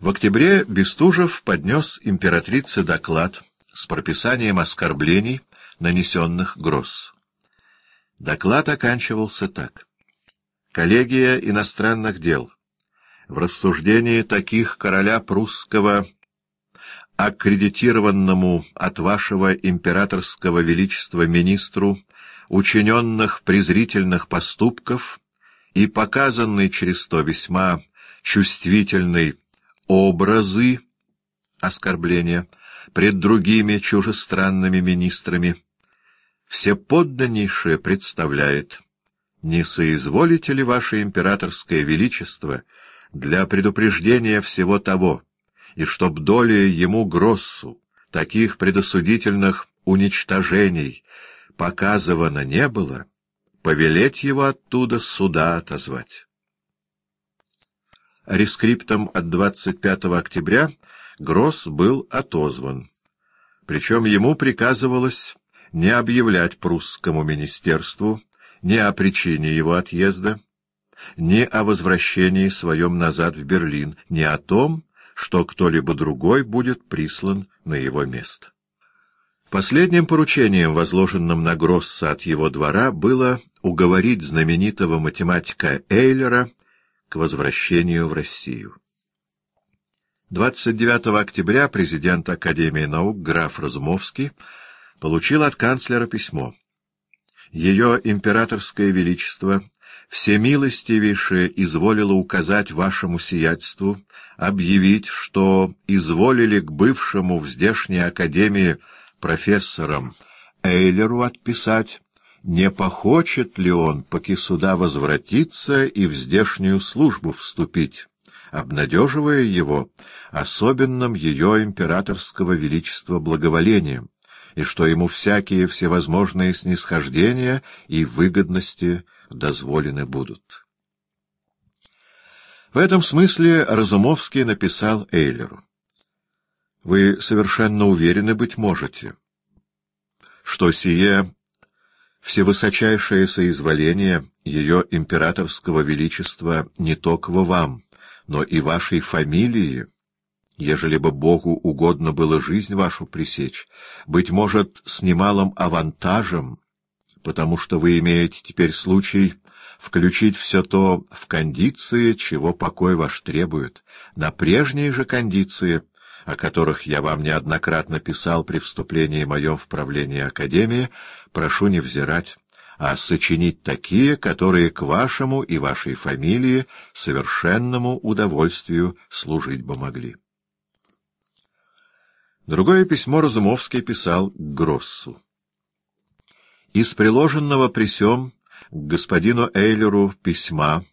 В октябре Бестужев поднес императрице доклад с прописанием оскорблений, нанесенных Гросс. Доклад оканчивался так. Коллегия иностранных дел в рассуждении таких короля прусского, аккредитированному от вашего императорского величества министру, учиненных презрительных поступков и показанный через то весьма чувствительный образы оскорбления пред другими чужестранными министрами, всеподданнейшее представляет, не соизволите ли ваше императорское величество для предупреждения всего того, и чтоб доля ему Гроссу таких предосудительных уничтожений показывано не было, повелеть его оттуда суда отозвать. Рескриптом от 25 октября Гросс был отозван, причем ему приказывалось не объявлять прусскому министерству ни о причине его отъезда, ни о возвращении своем назад в Берлин, ни о том, что кто-либо другой будет прислан на его место. Последним поручением, возложенным на Гросса от его двора, было уговорить знаменитого математика Эйлера возвращению в Россию. 29 октября президент Академии наук граф Разумовский получил от канцлера письмо. Ее императорское величество всемилостивейшее изволило указать вашему сиятельству, объявить, что изволили к бывшему в здешней академии профессорам Эйлеру отписать, не похочет ли он, поки сюда возвратиться и в здешнюю службу вступить, обнадеживая его особенным ее императорского величества благоволением, и что ему всякие всевозможные снисхождения и выгодности дозволены будут. В этом смысле Разумовский написал Эйлеру. «Вы совершенно уверены быть можете, что сие всевысочайшее соизволение Ее Императорского Величества не только вам, но и вашей фамилии, ежели бы Богу угодно было жизнь вашу пресечь, быть может, с немалым авантажем, потому что вы имеете теперь случай включить все то в кондиции, чего покой ваш требует, на прежние же кондиции, о которых я вам неоднократно писал при вступлении моем в правление Академии, прошу не взирать, а сочинить такие, которые к вашему и вашей фамилии совершенному удовольствию служить бы могли. Другое письмо Разумовский писал Гроссу. Из приложенного при сём к господину Эйлеру письма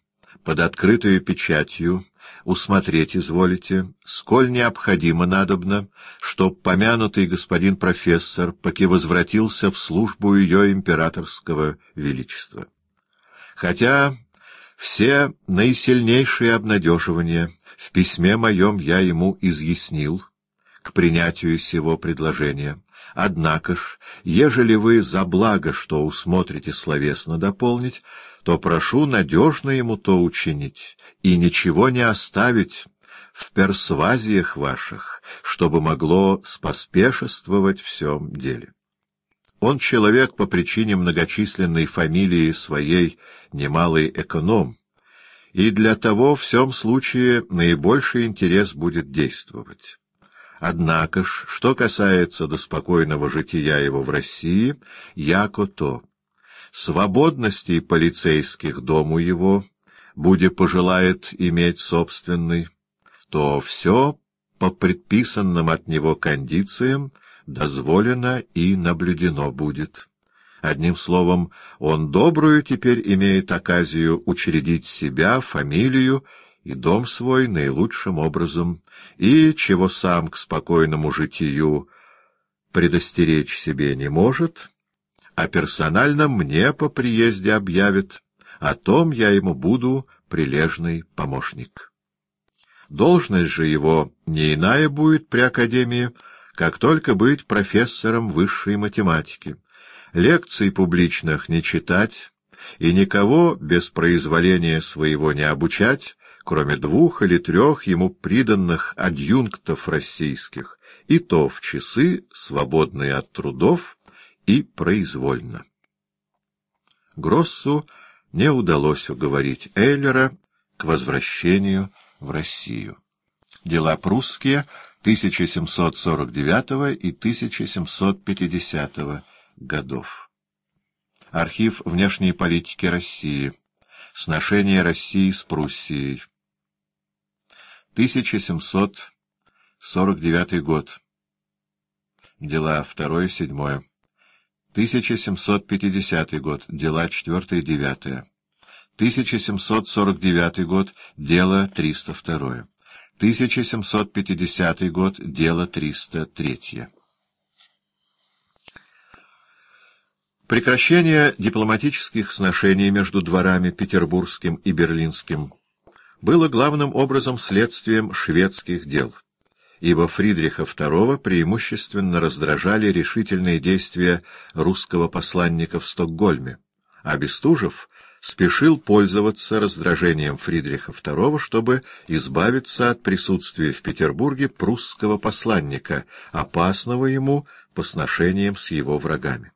под открытую печатью усмотреть изволите, сколь необходимо надобно, чтоб помянутый господин профессор поки возвратился в службу ее императорского величества. Хотя все наисильнейшие обнадеживания в письме моем я ему изъяснил к принятию сего предложения, Однако ж, ежели вы за благо, что усмотрите словесно дополнить, то прошу надежно ему то учинить и ничего не оставить в персвазиях ваших, чтобы могло споспешествовать всем деле. Он человек по причине многочисленной фамилии своей немалый эконом, и для того в всем случае наибольший интерес будет действовать. Однако ж, что касается до спокойного жития его в России, яко то. Свободностей полицейских дому его, буде пожелает иметь собственный, то все по предписанным от него кондициям дозволено и наблюдено будет. Одним словом, он добрую теперь имеет оказию учредить себя, фамилию и дом свой наилучшим образом, и, чего сам к спокойному житию предостеречь себе не может, а персонально мне по приезде объявит, о том я ему буду прилежный помощник. Должность же его не иная будет при Академии, как только быть профессором высшей математики, лекций публичных не читать и никого без произволения своего не обучать, кроме двух или трех ему приданных адъюнктов российских, и то в часы, свободные от трудов, и произвольно. Гроссу не удалось уговорить Эйлера к возвращению в Россию. Дела прусские 1749 и 1750 годов. Архив внешней политики России. Сношение России с Пруссией. 1749 год. Дела 2-7. 1750 год. Дела 4-9. 1749 год. Дело 302. 1750 год. Дело 303. Прекращение дипломатических сношений между дворами петербургским и берлинским было главным образом следствием шведских дел, ибо Фридриха II преимущественно раздражали решительные действия русского посланника в Стокгольме, а Бестужев спешил пользоваться раздражением Фридриха II, чтобы избавиться от присутствия в Петербурге прусского посланника, опасного ему по сношениям с его врагами.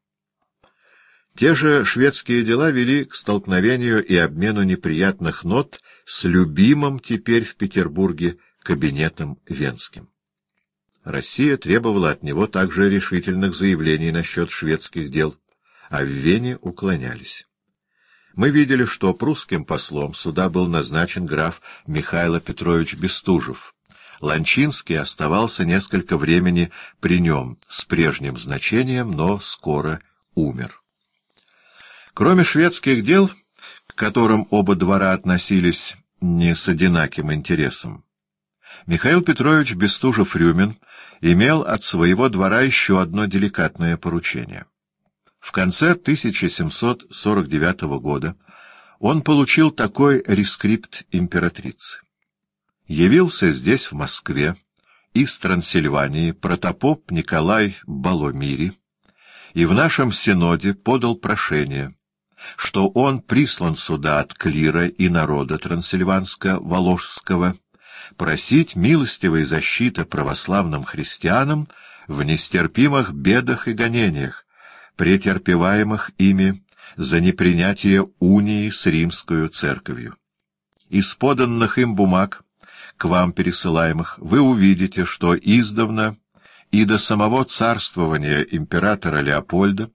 Те же шведские дела вели к столкновению и обмену неприятных нот с любимым теперь в Петербурге кабинетом Венским. Россия требовала от него также решительных заявлений насчет шведских дел, а в Вене уклонялись. Мы видели, что прусским послом сюда был назначен граф Михаил Петрович Бестужев. Ланчинский оставался несколько времени при нем с прежним значением, но скоро умер. Кроме шведских дел, к которым оба двора относились не с одинаким интересом, Михаил Петрович Бестужев-Рюмин имел от своего двора еще одно деликатное поручение. В конце 1749 года он получил такой рескрипт императрицы. Явился здесь, в Москве, из Трансильвании протопоп Николай Баломири и в нашем синоде подал прошение — что он прислан сюда от клира и народа трансильванско-воложского просить милостивой защиты православным христианам в нестерпимых бедах и гонениях, претерпеваемых ими за непринятие унии с римскую церковью. Из поданных им бумаг, к вам пересылаемых, вы увидите, что издавна и до самого царствования императора Леопольда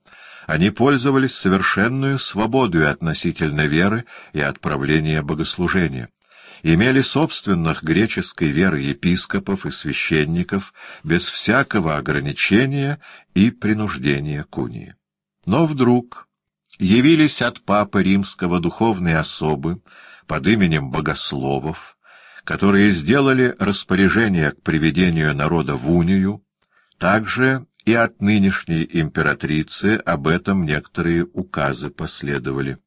они пользовались совершенную свободой относительно веры и отправления богослужения, имели собственных греческой веры епископов и священников без всякого ограничения и принуждения к унии. Но вдруг явились от Папы Римского духовные особы под именем богословов, которые сделали распоряжение к приведению народа в унию, также и от нынешней императрицы об этом некоторые указы последовали.